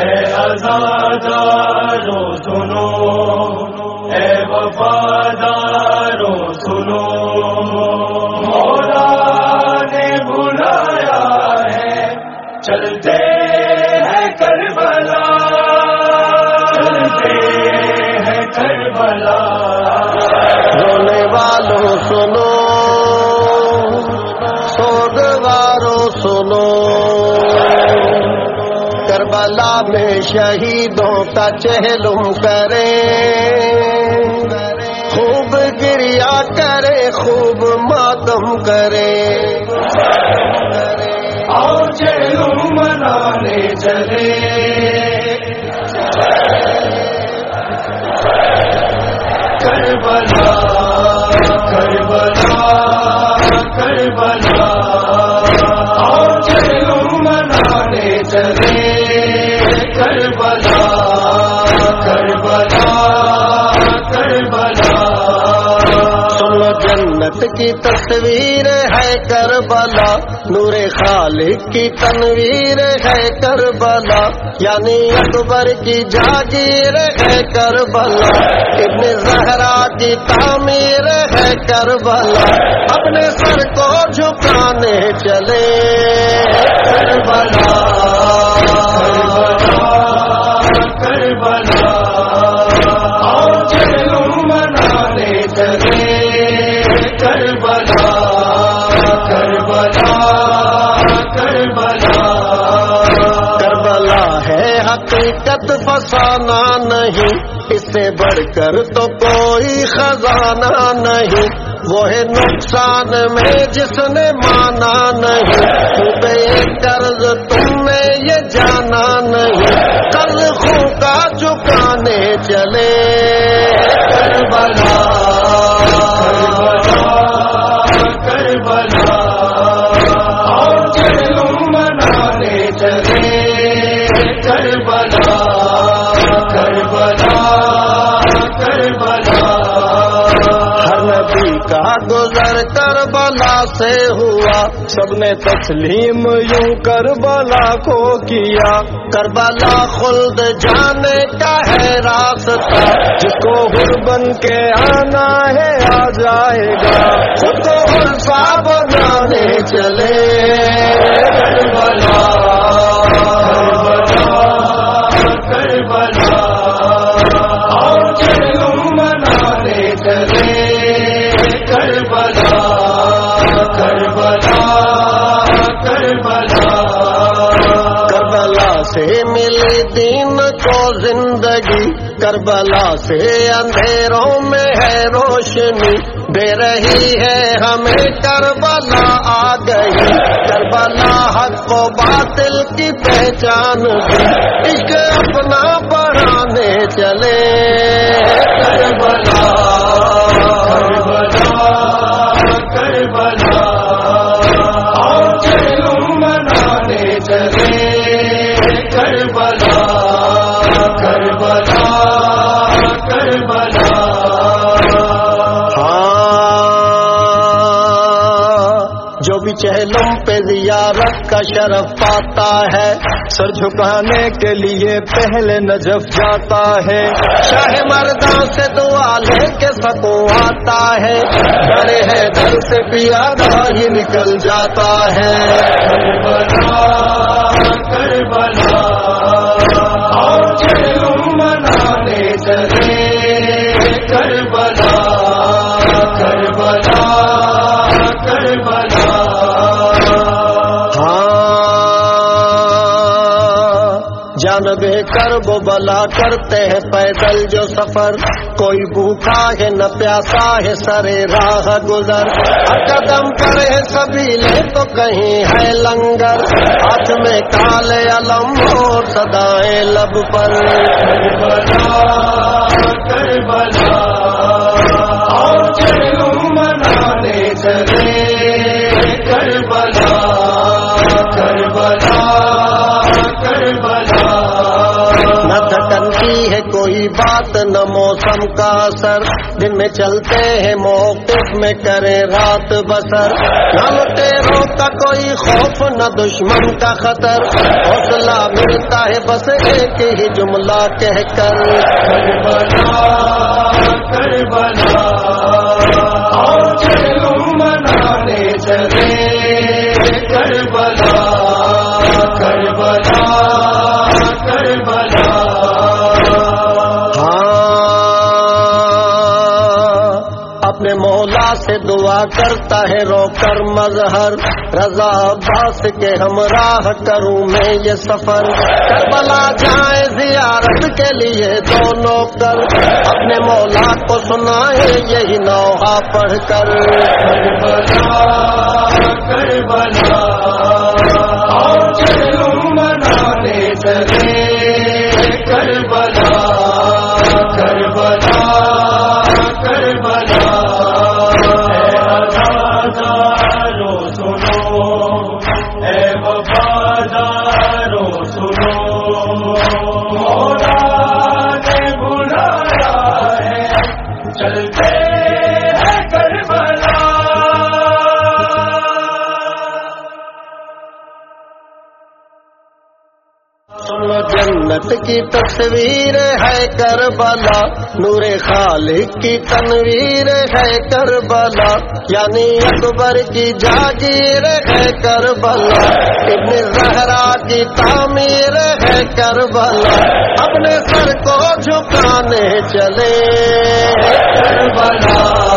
اے آزادارو سنو اے وفادار کربلا میں شہیدوں کا چہلم کرے۔ خوب گریا کرے خوب ماتم کرے۔ کی تصویر ہے کربلا، نور خالق کی تنویر ہے کربلا یعنی اکبر کی جاگیر ہے کربلا، ابن زہرا کی تعمیر ہے کربلا، اپنے سر کو جھکانے چلے کربلا۔ حقیقت فسانہ نہیں۔ اس سے بڑھ کر تو کوئی خزانہ نہیں۔ وہ ہے نقصان میں جس نے مانا نہیں۔ بے قرض تم نے یہ جانا نہیں۔ قرض خوں کا چکانے چلے کا گزر کربلا سے ہوا۔ سب نے تسلیم یوں کربلا کو کیا۔ کربلا خلد جانے کا ہے راستہ۔ جس کو ہر بن کے آنا سے ملی دین کو زندگی، کربلا سے اندھیروں میں ہے روشنی، دے رہی ہے ہمیں کربلا آ گئی۔ کربلا حق و باطل کی پہچان دی بھی چہلم پہ زیارت کا شرف پاتا ہے۔ سر جھکانے کے لیے پہلے نجف جاتا ہے۔ شاہ مردوں سے دعا لے کے سکو آتا ہے۔ ڈرے ہے در سے پیادہ ہی نکل جاتا ہے۔ کربلا کربلا جانبے کر وہ بلا کرتے ہیں پیدل جو سفر۔ کوئی بھوکا ہے نہ پیاسا ہے سرے راہ گزر۔ قدم پر ہے سبھی لے تو کہیں ہے لنگر۔ ہاتھ میں کالے علم اور سدائے لب پر۔ کربلا کربلا کوئی بات نہ موسم کا اثر۔ دن میں چلتے ہیں موقف میں کرے رات بسر۔ نہ لٹیروں کا کوئی خوف، نہ دشمن کا خطر۔ حوصلہ ملتا ہے بس ایک ہی جملہ کہہ کر۔ کربلا کربلا آؤ چلو منانے چلے۔ کربلا سے دعا کرتا ہے رو کر مظہر۔ رضا عباس کے ہمراہ کروں میں یہ سفر۔ کربلا جائے زیارت کے لیے دونوں کر اپنے مولا کو سنائے یہی نوحہ پڑھ کر۔ کربلا کربلا۔ جنت کی تصویر ہے کربلا، نور خالق کی تنویر ہے کربلا یعنی اکبر کی جاگیر ہے کربلا، ابن زہرا کی تعمیر ہے کربلا، اپنے سر کو جھکانے چلے کربلا۔